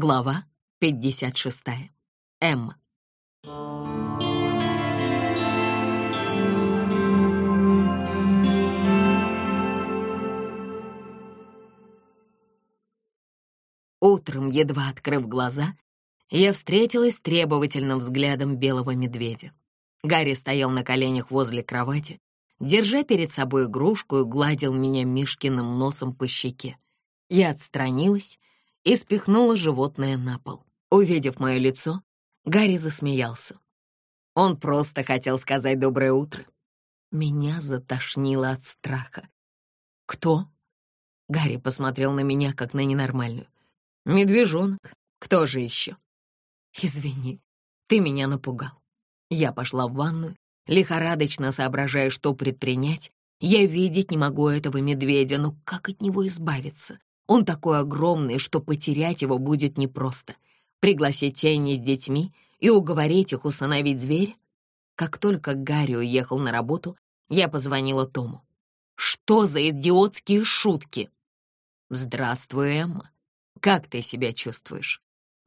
Глава 56. Эмма. Утром, едва открыв глаза, я встретилась с требовательным взглядом белого медведя. Гарри стоял на коленях возле кровати, держа перед собой игрушку и гладил меня Мишкиным носом по щеке. Я отстранилась и спихнула животное на пол. Увидев мое лицо, Гарри засмеялся. Он просто хотел сказать «доброе утро». Меня затошнило от страха. «Кто?» Гарри посмотрел на меня, как на ненормальную. «Медвежонок. Кто же еще?» «Извини, ты меня напугал». Я пошла в ванную, лихорадочно соображая, что предпринять. Я видеть не могу этого медведя, но как от него избавиться? Он такой огромный, что потерять его будет непросто. Пригласить тени с детьми и уговорить их усыновить зверя? Как только Гарри уехал на работу, я позвонила Тому. «Что за идиотские шутки?» «Здравствуй, Эмма. Как ты себя чувствуешь?»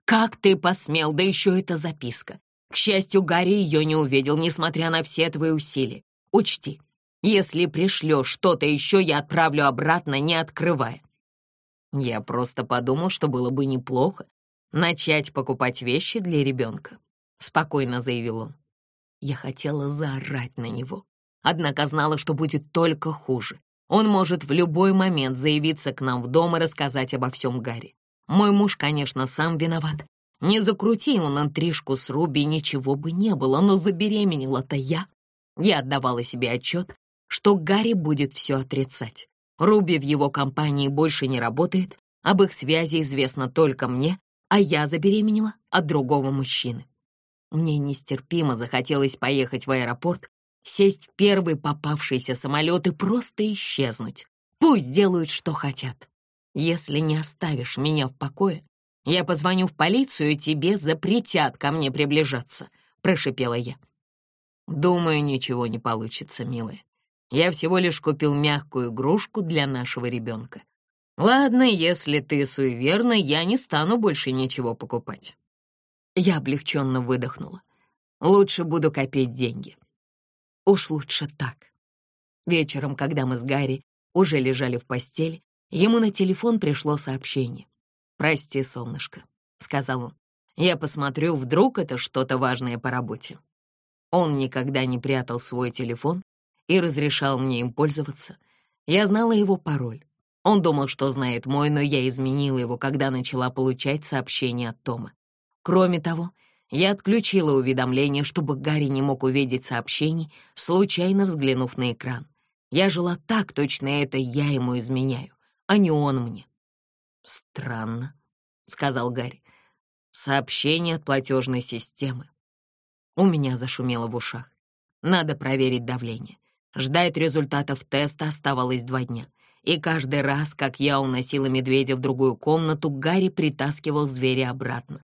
«Как ты посмел? Да еще эта записка. К счастью, Гарри ее не увидел, несмотря на все твои усилия. Учти, если пришлешь что-то еще, я отправлю обратно, не открывая. Я просто подумал, что было бы неплохо начать покупать вещи для ребенка», — спокойно заявил он. Я хотела заорать на него, однако знала, что будет только хуже. Он может в любой момент заявиться к нам в дом и рассказать обо всем Гарри. Мой муж, конечно, сам виноват. Не закрути он интрижку с Руби, ничего бы не было, но забеременела-то я. Я отдавала себе отчет, что Гарри будет все отрицать. Руби в его компании больше не работает, об их связи известно только мне, а я забеременела от другого мужчины. Мне нестерпимо захотелось поехать в аэропорт, сесть в первый попавшийся самолет и просто исчезнуть. Пусть делают, что хотят. Если не оставишь меня в покое, я позвоню в полицию, и тебе запретят ко мне приближаться», — прошипела я. «Думаю, ничего не получится, милая. Я всего лишь купил мягкую игрушку для нашего ребенка. Ладно, если ты суеверна, я не стану больше ничего покупать. Я облегченно выдохнула. Лучше буду копить деньги. Уж лучше так. Вечером, когда мы с Гарри уже лежали в постели, ему на телефон пришло сообщение. «Прости, солнышко», — сказал он. «Я посмотрю, вдруг это что-то важное по работе». Он никогда не прятал свой телефон, и разрешал мне им пользоваться. Я знала его пароль. Он думал, что знает мой, но я изменила его, когда начала получать сообщения от Тома. Кроме того, я отключила уведомления, чтобы Гарри не мог увидеть сообщений, случайно взглянув на экран. Я жила так, точно это я ему изменяю, а не он мне. «Странно», — сказал Гарри. «Сообщение от платежной системы». У меня зашумело в ушах. Надо проверить давление. Ждать результатов теста оставалось два дня. И каждый раз, как я уносила медведя в другую комнату, Гарри притаскивал зверя обратно.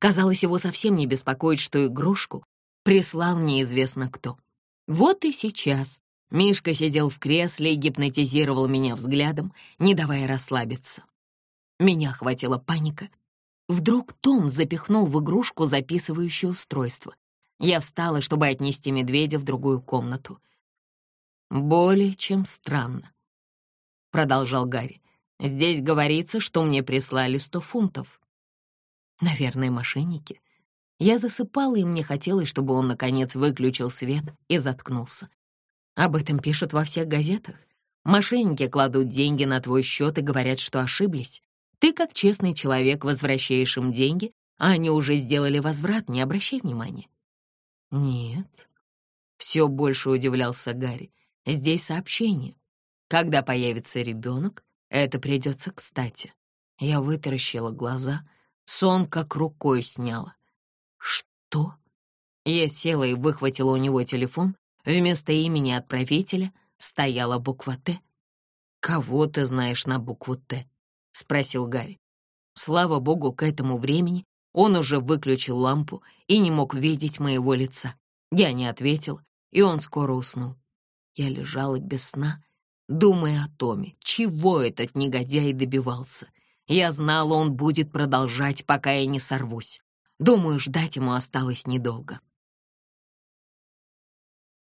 Казалось, его совсем не беспокоит, что игрушку прислал неизвестно кто. Вот и сейчас Мишка сидел в кресле и гипнотизировал меня взглядом, не давая расслабиться. Меня охватила паника. Вдруг Том запихнул в игрушку записывающее устройство. Я встала, чтобы отнести медведя в другую комнату — «Более чем странно», — продолжал Гарри. «Здесь говорится, что мне прислали сто фунтов». «Наверное, мошенники». Я засыпала, и мне хотелось, чтобы он, наконец, выключил свет и заткнулся. Об этом пишут во всех газетах. Мошенники кладут деньги на твой счет и говорят, что ошиблись. Ты, как честный человек, возвращаешь им деньги, а они уже сделали возврат, не обращай внимания. Нет. Все больше удивлялся Гарри. Здесь сообщение. Когда появится ребенок, это придется кстати. Я вытаращила глаза, сон как рукой сняла. Что? Я села и выхватила у него телефон. Вместо имени отправителя стояла буква «Т». «Кого ты знаешь на букву «Т»?» — спросил Гарри. Слава богу, к этому времени он уже выключил лампу и не мог видеть моего лица. Я не ответил, и он скоро уснул. Я лежала без сна, думая о Томе, чего этот негодяй добивался. Я знала, он будет продолжать, пока я не сорвусь. Думаю, ждать ему осталось недолго.